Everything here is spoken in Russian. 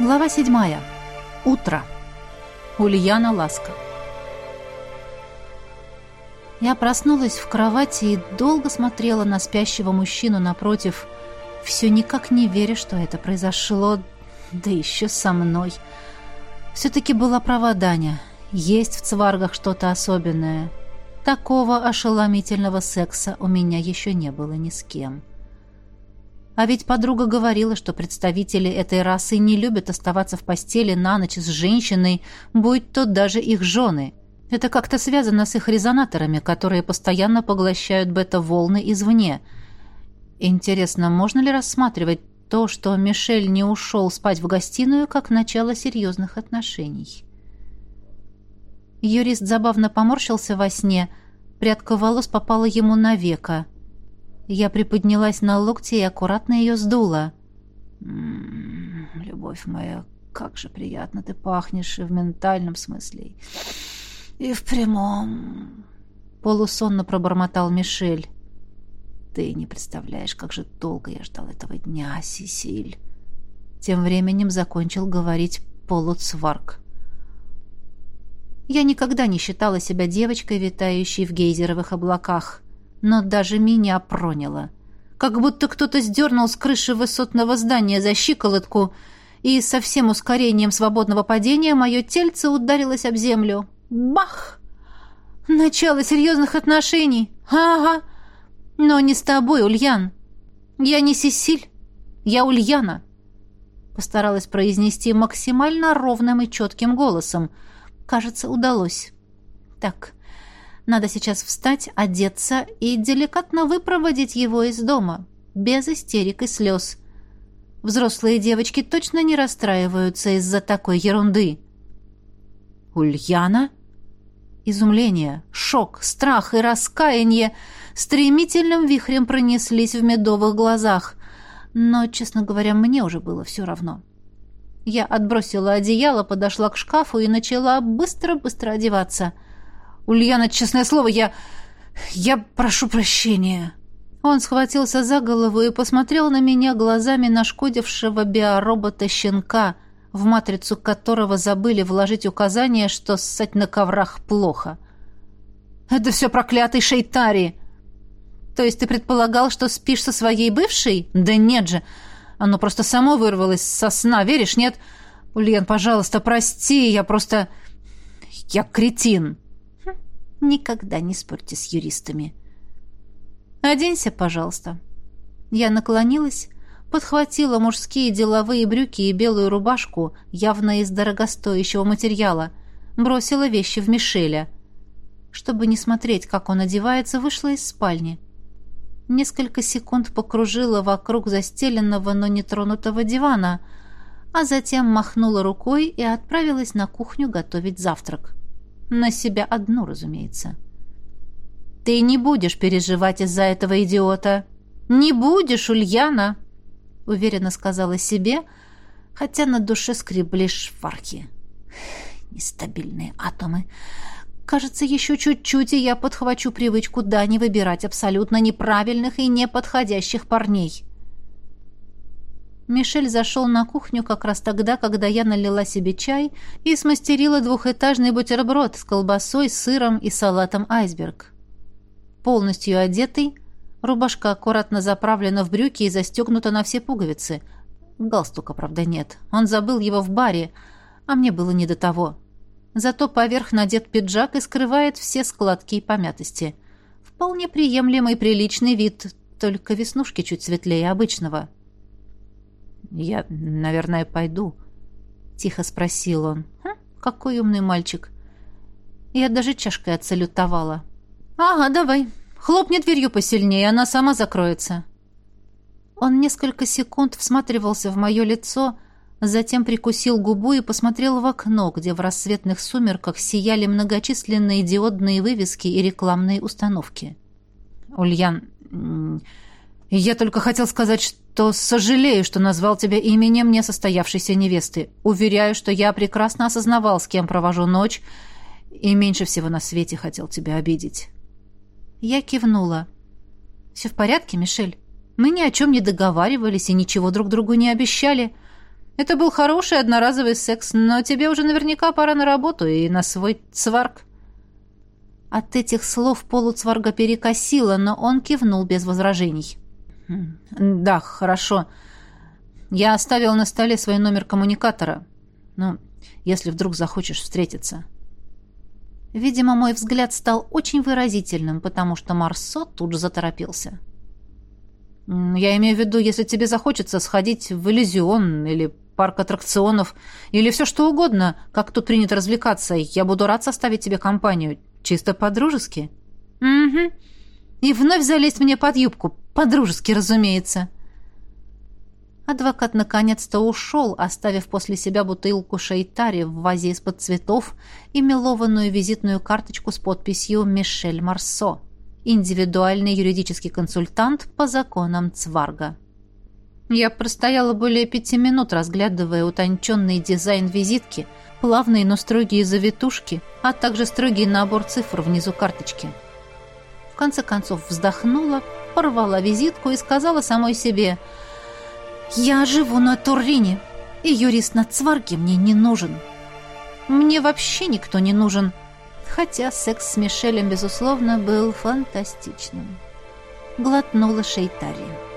Глава седьмая. Утро. Ульяна Ласка. Я проснулась в кровати и долго смотрела на спящего мужчину напротив, все никак не веря, что это произошло, да еще со мной. Все-таки была права Даня. Есть в цваргах что-то особенное. Такого ошеломительного секса у меня еще не было ни с кем. — а ведь подруга говорила, что представители этой расы не любят оставаться в постели на ночь с женщиной, будь то даже их жены. Это как-то связано с их резонаторами, которые постоянно поглощают бета-волны извне. Интересно, можно ли рассматривать то, что Мишель не ушел спать в гостиную, как начало серьезных отношений? Юрист забавно поморщился во сне, прядка волос попала ему на веко – я приподнялась на локте и аккуратно ее сдула. «М -м, «Любовь моя, как же приятно ты пахнешь и в ментальном смысле, и в прямом!» Полусонно пробормотал Мишель. «Ты не представляешь, как же долго я ждал этого дня, Сисиль!» Тем временем закончил говорить полуцварк. Я никогда не считала себя девочкой, витающей в гейзеровых облаках но даже меня проняло. Как будто кто-то сдернул с крыши высотного здания за щиколотку, и со всем ускорением свободного падения мое тельце ударилось об землю. Бах! Начало серьезных отношений. Ага. Но не с тобой, Ульян. Я не Сесиль. Я Ульяна. Постаралась произнести максимально ровным и четким голосом. Кажется, удалось. Так, надо сейчас встать, одеться и деликатно выпроводить его из дома, без истерик и слез. Взрослые девочки точно не расстраиваются из-за такой ерунды. «Ульяна?» Изумление, шок, страх и раскаяние стремительным вихрем пронеслись в медовых глазах. Но, честно говоря, мне уже было все равно. Я отбросила одеяло, подошла к шкафу и начала быстро-быстро одеваться – Ульяна, честное слово, я... я прошу прощения». Он схватился за голову и посмотрел на меня глазами нашкодившего биоробота-щенка, в матрицу которого забыли вложить указание, что ссать на коврах плохо. «Это все проклятый шейтари!» «То есть ты предполагал, что спишь со своей бывшей?» «Да нет же! Оно просто само вырвалось со сна, веришь, нет?» «Ульян, пожалуйста, прости, я просто... я кретин!» Никогда не спорьте с юристами. «Оденься, пожалуйста». Я наклонилась, подхватила мужские деловые брюки и белую рубашку, явно из дорогостоящего материала, бросила вещи в Мишеля. Чтобы не смотреть, как он одевается, вышла из спальни. Несколько секунд покружила вокруг застеленного, но нетронутого дивана, а затем махнула рукой и отправилась на кухню готовить завтрак. На себя одну, разумеется. «Ты не будешь переживать из-за этого идиота!» «Не будешь, Ульяна!» — уверенно сказала себе, хотя на душе скребли шварки. Нестабильные атомы. Кажется, еще чуть-чуть, и я подхвачу привычку Дани выбирать абсолютно неправильных и неподходящих парней. Мишель зашел на кухню как раз тогда, когда я налила себе чай и смастерила двухэтажный бутерброд с колбасой, сыром и салатом айсберг. Полностью одетый, рубашка аккуратно заправлена в брюки и застегнута на все пуговицы. Галстука, правда, нет. Он забыл его в баре, а мне было не до того. Зато поверх надет пиджак и скрывает все складки и помятости. Вполне приемлемый приличный вид, только веснушки чуть светлее обычного. — «Я, наверное, пойду», — тихо спросил он. «Хм, какой умный мальчик». Я даже чашкой отсалютовала. «Ага, давай. Хлопни дверью посильнее, она сама закроется». Он несколько секунд всматривался в мое лицо, затем прикусил губу и посмотрел в окно, где в рассветных сумерках сияли многочисленные диодные вывески и рекламные установки. «Ульян, я только хотел сказать, что сожалею, что назвал тебя именем несостоявшейся невесты. Уверяю, что я прекрасно осознавал, с кем провожу ночь, и меньше всего на свете хотел тебя обидеть». Я кивнула. «Все в порядке, Мишель? Мы ни о чем не договаривались и ничего друг другу не обещали. Это был хороший одноразовый секс, но тебе уже наверняка пора на работу и на свой цварк». От этих слов полуцварга перекосило, но он кивнул без возражений. «Да, хорошо. Я оставил на столе свой номер коммуникатора. Ну, если вдруг захочешь встретиться». Видимо, мой взгляд стал очень выразительным, потому что Марсо тут же заторопился. «Я имею в виду, если тебе захочется сходить в иллюзион или парк аттракционов, или все что угодно, как тут принято развлекаться, я буду рад составить тебе компанию. Чисто по-дружески». «Угу. И вновь залезть мне под юбку. По-дружески, разумеется». Адвокат наконец-то ушел, оставив после себя бутылку шейтари в вазе из-под цветов и мелованную визитную карточку с подписью «Мишель Марсо», индивидуальный юридический консультант по законам Цварга. Я простояла более пяти минут, разглядывая утонченный дизайн визитки, плавные, но строгие завитушки, а также строгий набор цифр внизу карточки. В конце концов вздохнула, порвала визитку и сказала самой себе – я живу на Туррине, и юрист на Цварге мне не нужен. Мне вообще никто не нужен, хотя секс с Мишелем, безусловно, был фантастичным. Глотнула Шейтария.